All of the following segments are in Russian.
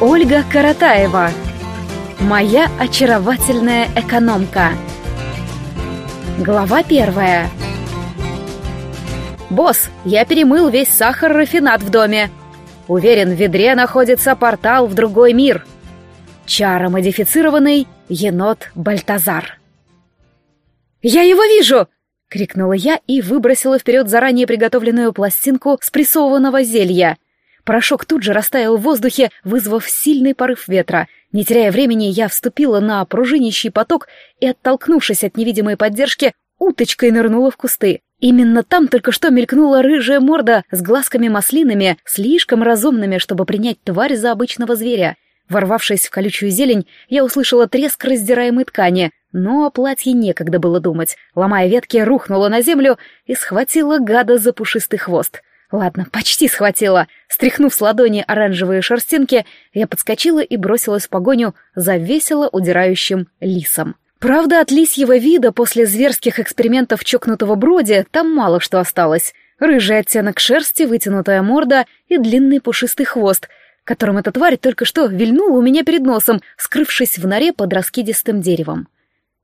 Ольга Каратаева. Моя очаровательная экономка. Глава первая. «Босс, я перемыл весь сахар-рафинат в доме. Уверен, в ведре находится портал в другой мир. Чаромодифицированный енот Бальтазар». «Я его вижу!» — крикнула я и выбросила вперед заранее приготовленную пластинку спрессованного зелья. Порошок тут же растаял в воздухе, вызвав сильный порыв ветра. Не теряя времени, я вступила на пружинищий поток и, оттолкнувшись от невидимой поддержки, уточкой нырнула в кусты. Именно там только что мелькнула рыжая морда с глазками-маслинами, слишком разумными, чтобы принять тварь за обычного зверя. Ворвавшись в колючую зелень, я услышала треск раздираемой ткани, но о платье некогда было думать. Ломая ветки, рухнула на землю и схватила гада за пушистый хвост. Ладно, почти схватила. Стряхнув с ладони оранжевые шерстинки, я подскочила и бросилась в погоню за весело удирающим лисом. Правда, от лисьего вида после зверских экспериментов чокнутого броди там мало что осталось. Рыжий оттенок шерсти, вытянутая морда и длинный пушистый хвост, которым эта тварь только что вильнула у меня перед носом, скрывшись в норе под раскидистым деревом.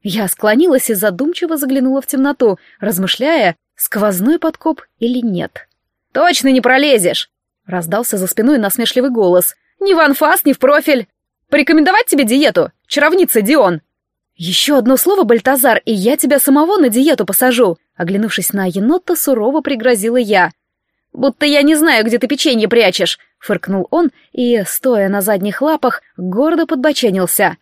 Я склонилась и задумчиво заглянула в темноту, размышляя, сквозной подкоп или нет. «Точно не пролезешь!» — раздался за спиной насмешливый голос. «Ни в анфас, ни в профиль! Порекомендовать тебе диету? Чаровница Дион!» «Еще одно слово, Бальтазар, и я тебя самого на диету посажу!» Оглянувшись на енота, сурово пригрозила я. «Будто я не знаю, где ты печенье прячешь!» — фыркнул он и, стоя на задних лапах, гордо подбоченился.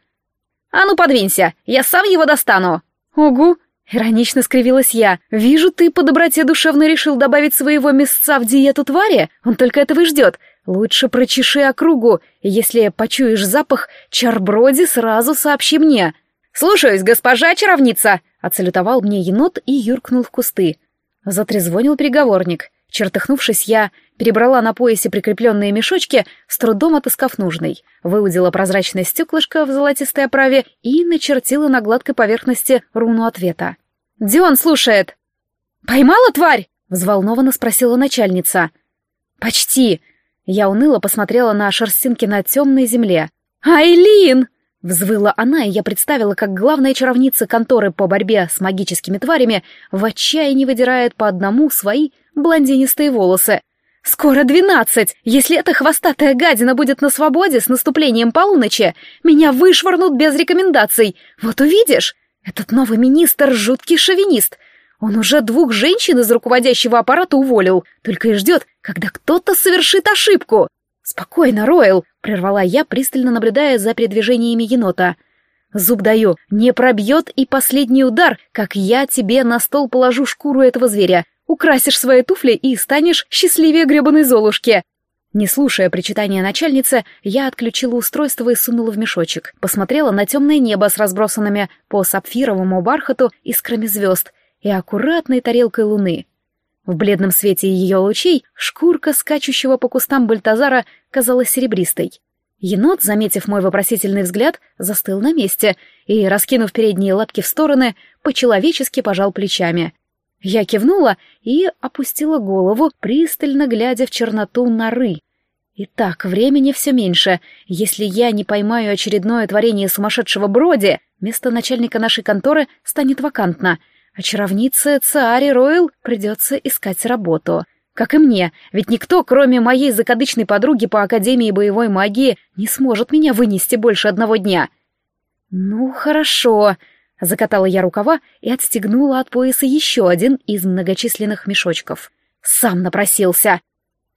«А ну, подвинься, я сам его достану!» «Угу!» — иронично скривилась я. «Вижу, ты по доброте душевно решил добавить своего мясца в диету твари? Он только этого и ждет. Лучше прочеши округу, и если почуешь запах чарброди, сразу сообщи мне». «Слушаюсь, госпожа чаровница!» — отсалютовал мне енот и юркнул в кусты. Затрезвонил переговорник. Чертыхнувшись, я перебрала на поясе прикрепленные мешочки, с трудом отыскав нужный, выудила прозрачное стеклышко в золотистой оправе и начертила на гладкой поверхности руну ответа. «Дион слушает!» «Поймала, тварь?» — взволнованно спросила начальница. «Почти!» Я уныло посмотрела на шерстинки на темной земле. «Айлин!» Взвыла она, и я представила, как главная чаровница конторы по борьбе с магическими тварями в отчаянии выдирает по одному свои блондинистые волосы. «Скоро двенадцать! Если эта хвостатая гадина будет на свободе с наступлением полуночи, меня вышвырнут без рекомендаций! Вот увидишь! Этот новый министр — жуткий шовинист! Он уже двух женщин из руководящего аппарата уволил, только и ждет, когда кто-то совершит ошибку!» «Спокойно, Ройл!» — прервала я, пристально наблюдая за передвижениями енота. «Зуб даю, не пробьет и последний удар, как я тебе на стол положу шкуру этого зверя, украсишь свои туфли и станешь счастливее гребаной золушки!» Не слушая причитания начальницы, я отключила устройство и сунула в мешочек. Посмотрела на темное небо с разбросанными по сапфировому бархату искрами звезд и аккуратной тарелкой луны. В бледном свете ее лучей шкурка скачущего по кустам Бальтазара казалась серебристой. Енот, заметив мой вопросительный взгляд, застыл на месте и, раскинув передние лапки в стороны, по-человечески пожал плечами. Я кивнула и опустила голову, пристально глядя в черноту норы. Итак, времени все меньше. Если я не поймаю очередное творение сумасшедшего Броди, место начальника нашей конторы станет вакантно — а чаровнице Циаре Ройл придется искать работу. Как и мне, ведь никто, кроме моей закадычной подруги по Академии боевой магии, не сможет меня вынести больше одного дня. «Ну, хорошо», — закатала я рукава и отстегнула от пояса еще один из многочисленных мешочков. Сам напросился.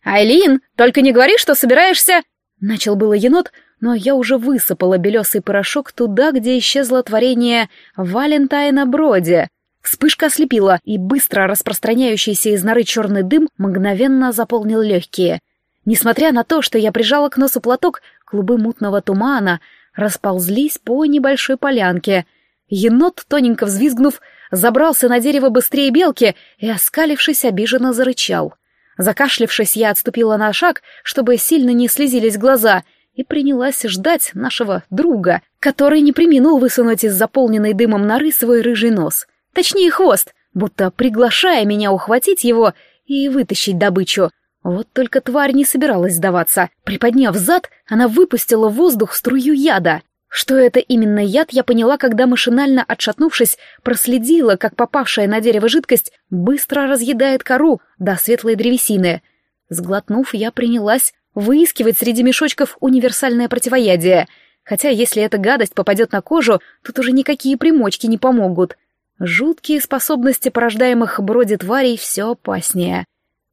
«Айлин, только не говори, что собираешься...» Начал было енот, но я уже высыпала белесый порошок туда, где исчезло творение Валентайна Броди, Вспышка ослепила, и быстро распространяющийся из норы черный дым мгновенно заполнил легкие. Несмотря на то, что я прижала к носу платок, клубы мутного тумана расползлись по небольшой полянке. Енот, тоненько взвизгнув, забрался на дерево быстрее белки и, оскалившись, обиженно зарычал. Закашлившись, я отступила на шаг, чтобы сильно не слезились глаза, и принялась ждать нашего друга, который не приминул высунуть из заполненной дымом норы свой рыжий нос — Точнее, хвост, будто приглашая меня ухватить его и вытащить добычу. Вот только тварь не собиралась сдаваться. Приподняв зад, она выпустила в воздух струю яда. Что это именно яд, я поняла, когда машинально отшатнувшись, проследила, как попавшая на дерево жидкость быстро разъедает кору до светлой древесины. Сглотнув, я принялась выискивать среди мешочков универсальное противоядие. Хотя если эта гадость попадет на кожу, тут уже никакие примочки не помогут. Жуткие способности порождаемых броди тварей все опаснее.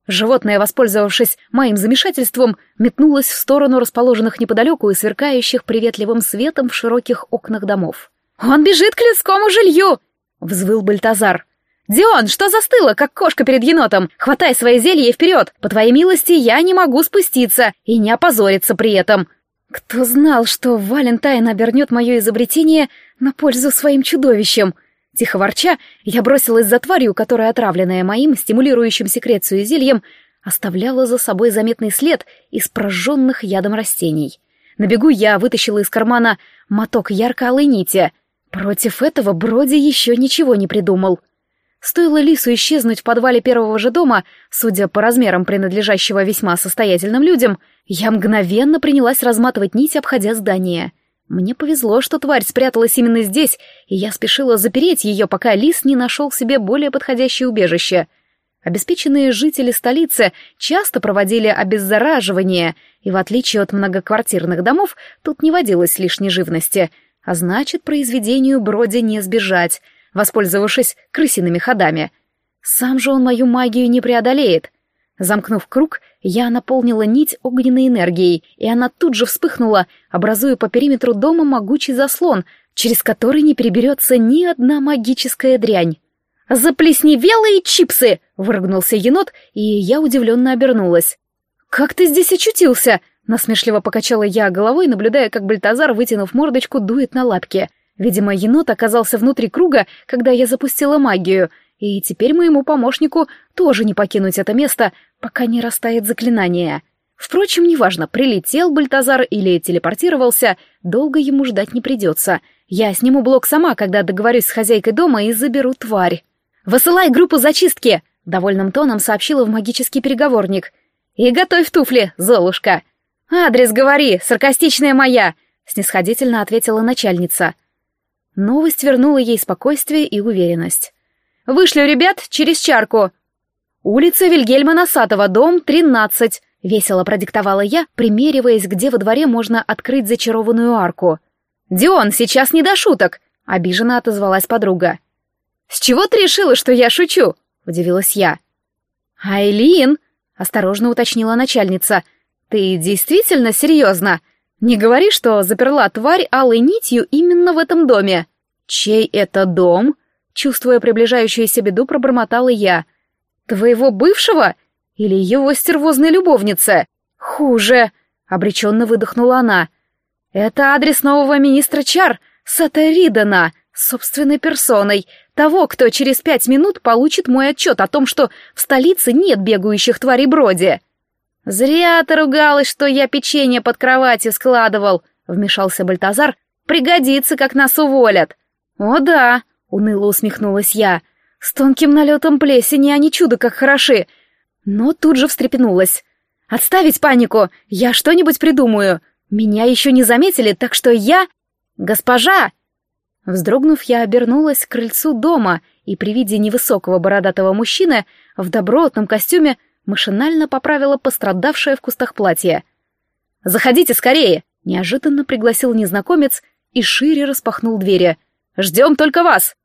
Животное, воспользовавшись моим замешательством, метнулось в сторону расположенных неподалеку и сверкающих приветливым светом в широких окнах домов. «Он бежит к людскому жилью!» — взвыл Бальтазар. «Дион, что застыло, как кошка перед енотом? Хватай свои зелья вперед! По твоей милости я не могу спуститься и не опозориться при этом!» Кто знал, что Валентайн обернет мое изобретение на пользу своим чудовищам? Тихо ворча, я бросилась за тварью, которая, отравленная моим стимулирующим секрецию зельем, оставляла за собой заметный след из прожженных ядом растений. На бегу я вытащила из кармана моток ярко-алой нити. Против этого Броди еще ничего не придумал. Стоило Лису исчезнуть в подвале первого же дома, судя по размерам принадлежащего весьма состоятельным людям, я мгновенно принялась разматывать нить, обходя здание — мне повезло, что тварь спряталась именно здесь, и я спешила запереть ее, пока лис не нашел себе более подходящее убежище. Обеспеченные жители столицы часто проводили обеззараживание, и в отличие от многоквартирных домов, тут не водилось лишней живности, а значит, произведению Броди не сбежать, воспользовавшись крысиными ходами. Сам же он мою магию не преодолеет. Замкнув круг, я наполнила нить огненной энергией, и она тут же вспыхнула, образуя по периметру дома могучий заслон, через который не переберется ни одна магическая дрянь. «Заплесневелые чипсы!» — выругнулся енот, и я удивленно обернулась. «Как ты здесь очутился?» — насмешливо покачала я головой, наблюдая, как Бальтазар, вытянув мордочку, дует на лапки. Видимо, енот оказался внутри круга, когда я запустила магию — и теперь моему помощнику тоже не покинуть это место, пока не растает заклинание. Впрочем, неважно, прилетел Бальтазар или телепортировался, долго ему ждать не придется. Я сниму блок сама, когда договорюсь с хозяйкой дома и заберу тварь. «Высылай группу зачистки!» — довольным тоном сообщила в магический переговорник. «И готовь туфли, Золушка!» «Адрес говори, саркастичная моя!» — снисходительно ответила начальница. Новость вернула ей спокойствие и уверенность. Вышлю ребят через чарку. Улица Вильгельма Носатого, дом 13, весело продиктовала я, примериваясь, где во дворе можно открыть зачарованную арку. Дион, сейчас не до шуток, обиженно отозвалась подруга. С чего ты решила, что я шучу? удивилась я. Айлин, осторожно уточнила начальница. Ты действительно серьезно? Не говори, что заперла тварь алой нитью именно в этом доме. Чей это дом? Чувствуя приближающуюся беду, пробормотала я. «Твоего бывшего? Или его стервозной любовницы?» «Хуже!» — обреченно выдохнула она. «Это адрес нового министра Чар, Сата Ридана, собственной персоной, того, кто через пять минут получит мой отчет о том, что в столице нет бегающих тварей Броди». «Зря ты ругалась, что я печенье под кроватью складывал», — вмешался Бальтазар. «Пригодится, как нас уволят». «О да», Уныло усмехнулась я. С тонким налетом плесени они чудо как хороши. Но тут же встрепенулась. «Отставить панику! Я что-нибудь придумаю! Меня еще не заметили, так что я... Госпожа!» Вздрогнув, я обернулась к крыльцу дома и при виде невысокого бородатого мужчины в добротном костюме машинально поправила пострадавшее в кустах платье. «Заходите скорее!» — неожиданно пригласил незнакомец и шире распахнул двери. «Ждем только вас!»